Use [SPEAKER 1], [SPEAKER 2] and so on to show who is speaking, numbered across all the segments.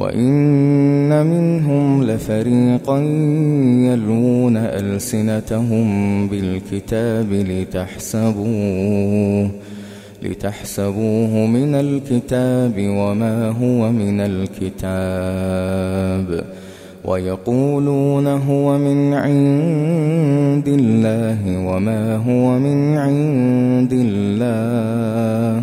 [SPEAKER 1] وإن منهم لفريقا يلون ألسنتهم بالكتاب لتحسبوه لتحسبوه من الكتاب وما هو من الكتاب. ويقولون هو من عند الله وما هو من عند الله.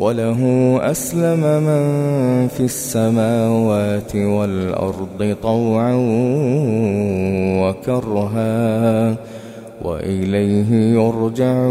[SPEAKER 1] وله أسلم من في السماوات والأرض طوعا وكرها وإليه يرجعون.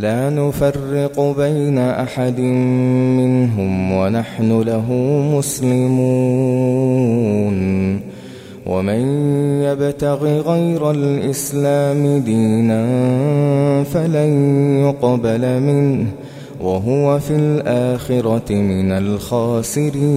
[SPEAKER 1] لا نفرق بين أحد منهم ونحن له مسلمون. ومن يبتغ غير الإسلام دينا فلن يقبل منه وهو في الآخرة من الخاسرين.